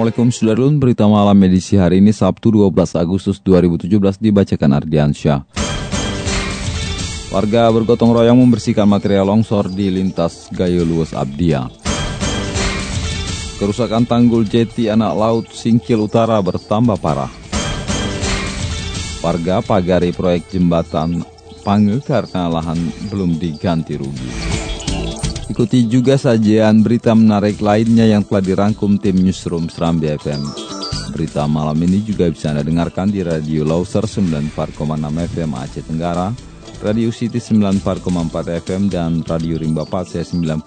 Assalamualaikum Sudarlun, berita malam edisi hari ini Sabtu 12 Agustus 2017 dibacakan Ardiansyah. Warga bergotong royong membersihkan material longsor di lintas Gayo Luas Abdia. Kerusakan tanggul jeti anak laut Singkil Utara bertambah parah. Warga pagari proyek jembatan Pange karena lahan belum diganti rugi. Ikuti juga sajian berita menarik lainnya yang telah dirangkum tim Newsroom Serambi FM. Berita malam ini juga bisa Anda dengarkan di Radio Lauser 94,6 FM Aceh Tenggara, Radio City 94,4 FM, dan Radio Rimba Pase 90,1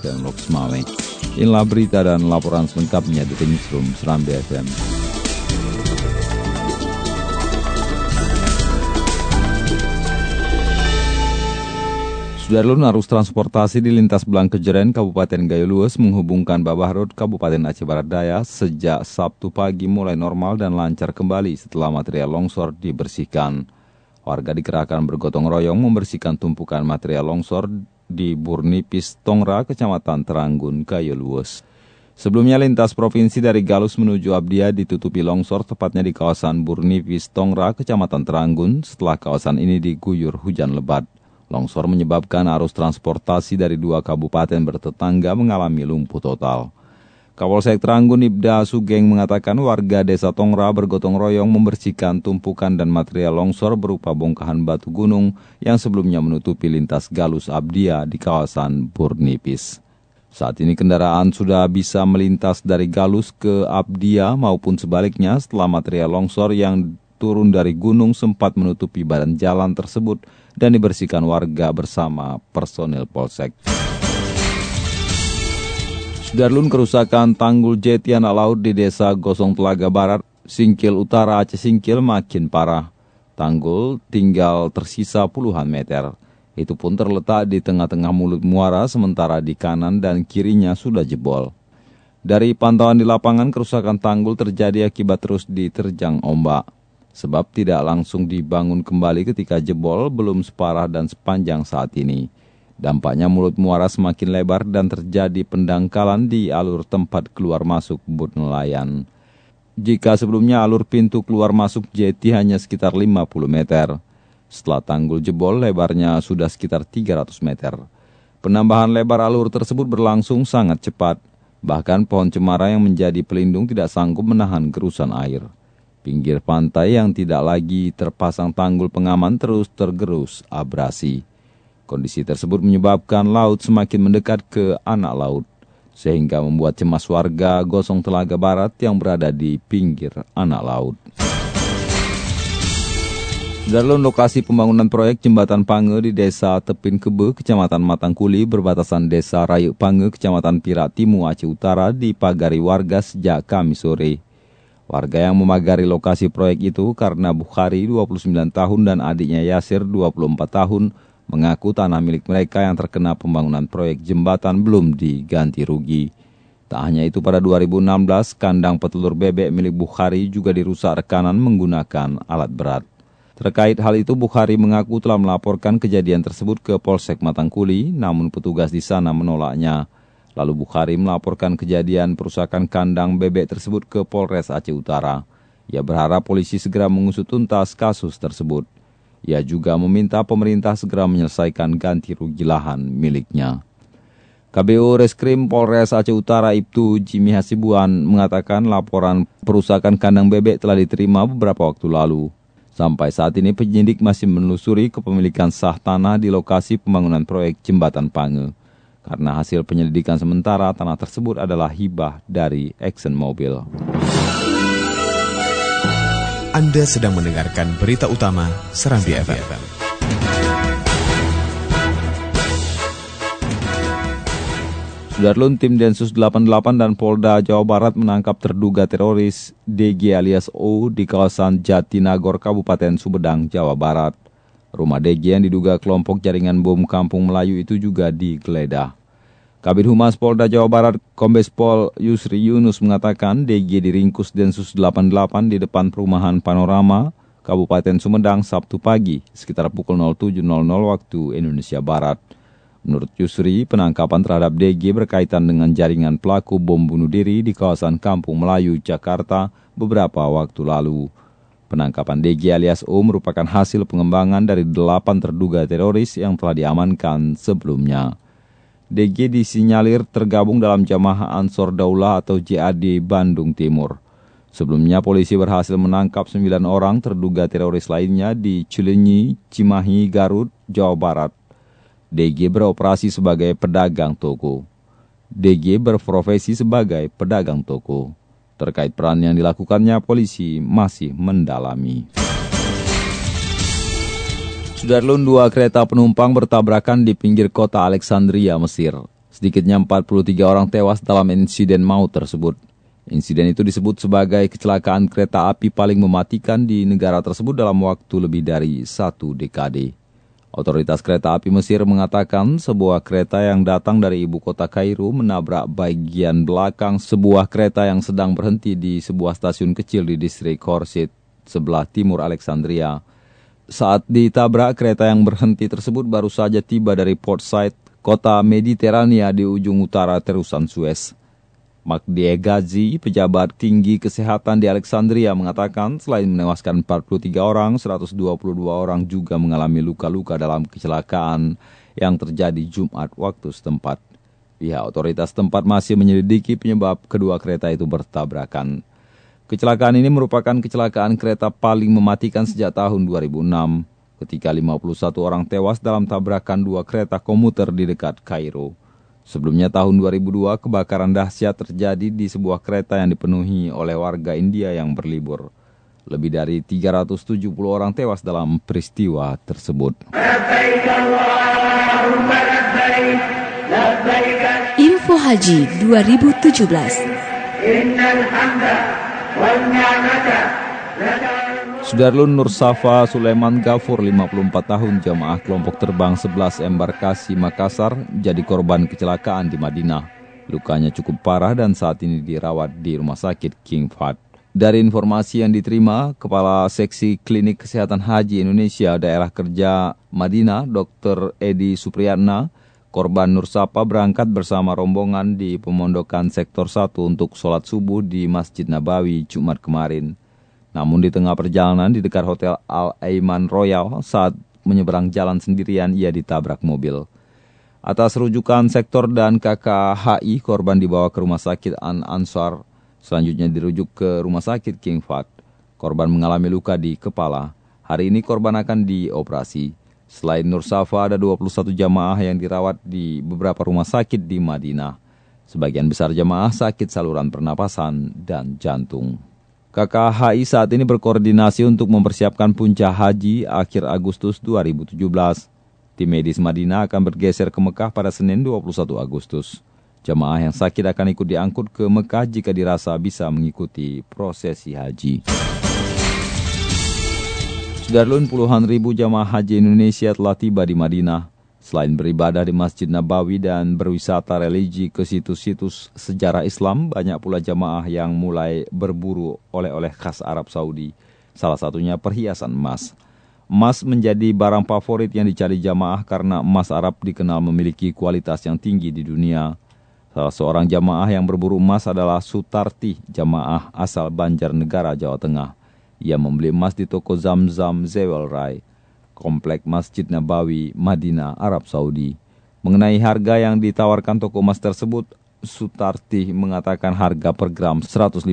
FM Loks Maweng. Inilah berita dan laporan selengkapnya di Newsroom Serambi FM. Sudarlun arus transportasi di lintas Belang Kejeren, Kabupaten Gayo Lues menghubungkan Babah Road, Kabupaten Aceh Barat Daya sejak Sabtu pagi mulai normal dan lancar kembali setelah material longsor dibersihkan. Warga dikerahkan bergotong royong membersihkan tumpukan material longsor di Burnipis, Tongra, Kecamatan Teranggun, Gayo Lues. Sebelumnya lintas provinsi dari Galus menuju Abdia ditutupi longsor tepatnya di kawasan Burnipis, Tongra, Kecamatan Teranggun setelah kawasan ini diguyur hujan lebat. Longsor menyebabkan arus transportasi dari dua kabupaten bertetangga mengalami lumpuh total. Kapolsek Teranggun Ibda Sugeng mengatakan warga desa Tongra bergotong royong membersihkan tumpukan dan material longsor berupa bongkahan batu gunung yang sebelumnya menutupi lintas Galus Abdia di kawasan Burnipis. Saat ini kendaraan sudah bisa melintas dari Galus ke Abdia maupun sebaliknya setelah material longsor yang turun dari gunung sempat menutupi badan jalan tersebut dan dibersihkan warga bersama personil polsek. Sudarlun kerusakan tanggul jeti anak laut di desa Gosong Telaga Barat, Singkil Utara Aceh Singkil makin parah. Tanggul tinggal tersisa puluhan meter. Itu pun terletak di tengah-tengah mulut muara sementara di kanan dan kirinya sudah jebol. Dari pantauan di lapangan, kerusakan tanggul terjadi akibat terus diterjang ombak sebab tidak langsung dibangun kembali ketika jebol belum separah dan sepanjang saat ini. Dampaknya mulut muara semakin lebar dan terjadi pendangkalan di alur tempat keluar masuk bot nelayan. Jika sebelumnya alur pintu keluar masuk jeti hanya sekitar 50 meter, setelah tanggul jebol lebarnya sudah sekitar 300 meter. Penambahan lebar alur tersebut berlangsung sangat cepat, bahkan pohon cemara yang menjadi pelindung tidak sanggup menahan gerusan air. Pinggir pantai yang tidak lagi terpasang tanggul pengaman terus tergerus abrasi. Kondisi tersebut menyebabkan laut semakin mendekat ke anak laut, sehingga membuat cemas warga Gosong Telaga Barat yang berada di pinggir anak laut. Darlun lokasi pembangunan proyek jembatan Pange di Desa Tepin Kebe, Kecamatan Matangkuli, berbatasan Desa Rayu Pange, Kecamatan Piratimu, Aceh Utara, dipagari warga sejak Kamis sore. Warga yang memagari lokasi proyek itu karena Bukhari 29 tahun dan adiknya Yasir 24 tahun mengaku tanah milik mereka yang terkena pembangunan proyek jembatan belum diganti rugi. Tak hanya itu pada 2016 kandang petelur bebek milik Bukhari juga dirusak rekanan menggunakan alat berat. Terkait hal itu Bukhari mengaku telah melaporkan kejadian tersebut ke Polsek Matangkuli namun petugas di sana menolaknya. Lalu Bukhari melaporkan kejadian perusakan kandang bebek tersebut ke Polres Aceh Utara. Ia berharap polisi segera mengusut tuntas kasus tersebut. Ia juga meminta pemerintah segera menyelesaikan ganti rugi lahan miliknya. KBO Reskrim Polres Aceh Utara Ibtu Jimmy Hasibuan mengatakan laporan perusakan kandang bebek telah diterima beberapa waktu lalu. Sampai saat ini penyidik masih menelusuri kepemilikan sah tanah di lokasi pembangunan proyek Jembatan Pange karena hasil penyelidikan sementara tanah tersebut adalah hibah dari Exxon Mobil. Anda sedang mendengarkan berita utama Serambi FM. Sudarlun tim Densus 88 dan Polda Jawa Barat menangkap terduga teroris DG alias O di kawasan Jatinagor, Kabupaten Sumedang, Jawa Barat. Rumah DG yang diduga kelompok jaringan bom kampung Melayu itu juga digeledah. Kabit Humas Polda Jawa Barat, Kombes Pol Yusri Yunus mengatakan DG diringkus Densus 88 di depan perumahan Panorama, Kabupaten Sumedang, Sabtu pagi, sekitar pukul 07.00 waktu Indonesia Barat. Menurut Yusri, penangkapan terhadap DG berkaitan dengan jaringan pelaku bom bunuh diri di kawasan Kampung Melayu, Jakarta beberapa waktu lalu. Penangkapan DG alias O merupakan hasil pengembangan dari delapan terduga teroris yang telah diamankan sebelumnya. DG disinyalir tergabung dalam Jamaah Ansor Daulah atau JAD Bandung Timur. Sebelumnya polisi berhasil menangkap sembilan orang terduga teroris lainnya di Cilenyi, Cimahi, Garut, Jawa Barat. DG beroperasi sebagai pedagang toko. DG berprofesi sebagai pedagang toko. Terkait peran yang dilakukannya, polisi masih mendalami. Sudarlun dua kereta penumpang bertabrakan di pinggir kota Alexandria, Mesir. Sedikitnya 43 orang tewas dalam insiden maut tersebut. Insiden itu disebut sebagai kecelakaan kereta api paling mematikan di negara tersebut dalam waktu lebih dari satu dekade. Otoritas kereta api Mesir mengatakan sebuah kereta yang datang dari ibu kota Kairo menabrak bagian belakang sebuah kereta yang sedang berhenti di sebuah stasiun kecil di distrik Korsit, sebelah timur Alexandria. Saat ditabrak, kereta yang berhenti tersebut baru saja tiba dari Port Said, kota Mediterania di ujung utara terusan Suez. Magdi Egazi, pejabat tinggi kesehatan di Alexandria, mengatakan selain menewaskan 43 orang, 122 orang juga mengalami luka-luka dalam kecelakaan yang terjadi Jumat waktu setempat. Pihak otoritas tempat masih menyelidiki penyebab kedua kereta itu bertabrakan. Kecelakaan ini merupakan kecelakaan kereta paling mematikan sejak tahun 2006, ketika 51 orang tewas dalam tabrakan dua kereta komuter di dekat Kairo. Sebelumnya tahun 2002, kebakaran dahsyat terjadi di sebuah kereta yang dipenuhi oleh warga India yang berlibur. Lebih dari 370 orang tewas dalam peristiwa tersebut. Info Haji 2017 Sudarlun Nur Safa Sulaiman Gafur 54 tahun jamaah kelompok terbang 11 embarkasi Makassar jadi korban kecelakaan di Madinah. Lukanya cukup parah dan saat ini dirawat di rumah sakit King Fahd. Dari informasi yang diterima, Kepala Seksi Klinik Kesehatan Haji Indonesia Daerah Kerja Madinah, Dr. Edi Supriyatna, korban Nur Safa berangkat bersama rombongan di pemondokan sektor 1 untuk sholat subuh di Masjid Nabawi Jumat kemarin. Namun di tengah perjalanan di dekat Hotel Al-Aiman Royal saat menyeberang jalan sendirian ia ditabrak mobil. Atas rujukan sektor dan KKHI, korban dibawa ke rumah sakit An Ansar. Selanjutnya dirujuk ke rumah sakit King Fahd. Korban mengalami luka di kepala. Hari ini korban akan dioperasi. Selain Nur Safa, ada 21 jamaah yang dirawat di beberapa rumah sakit di Madinah. Sebagian besar jamaah sakit saluran pernapasan dan jantung. KKHI saat ini berkoordinasi untuk mempersiapkan puncak haji akhir Agustus 2017. Tim medis Madinah akan bergeser ke Mekah pada Senin 21 Agustus. Jemaah yang sakit akan ikut diangkut ke Mekah jika dirasa bisa mengikuti prosesi haji. Sudarlun puluhan ribu jamaah haji Indonesia telah tiba di Madinah. Selain beribadah di Masjid Nabawi dan berwisata religi ke situs-situs sejarah Islam, banyak pula jamaah yang mulai berburu oleh-oleh khas Arab Saudi. Salah satunya perhiasan emas. Emas menjadi barang favorit yang dicari jamaah karena emas Arab dikenal memiliki kualitas yang tinggi di dunia. Salah seorang jamaah yang berburu emas adalah Sutarti, jamaah asal Banjarnegara, Jawa Tengah. Ia membeli emas di toko Zamzam Zewel Rai Komplek Masjid Nabawi, Madinah, Arab Saudi. Mengenai harga yang ditawarkan toko emas tersebut, Sutarti mengatakan harga per gram 155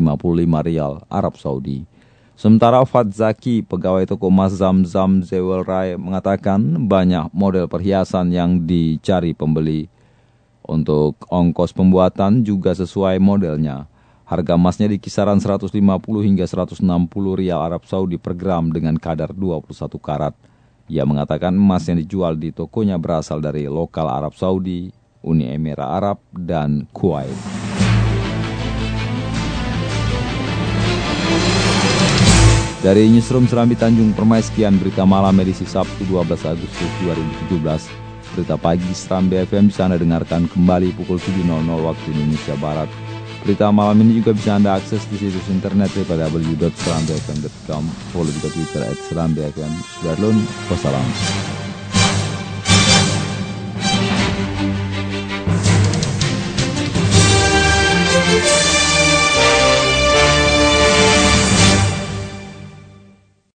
rial Arab Saudi. Sementara Fadzaki, pegawai toko emas Zamzam Zewel Rai, mengatakan banyak model perhiasan yang dicari pembeli. Untuk ongkos pembuatan juga sesuai modelnya. Harga emasnya di kisaran 150 hingga 160 rial Arab Saudi per gram dengan kadar 21 karat. Ia mengatakan emas yang dijual di tokonya berasal dari lokal Arab Saudi Uni Emirat Arab, dan Kuwait. Dari Newsroom Serambi Tanjung Permai, sekian berita malam edisi Sabtu 12 Agustus 2017. Berita pagi Serambi FM bisa Anda dengarkan kembali pukul 7.00 waktu Indonesia Barat. Berita malam ini juga bisa Anda akses di situs internet www.serambifm.com. Follow juga Twitter at Serambi FM. Sudah wassalamu.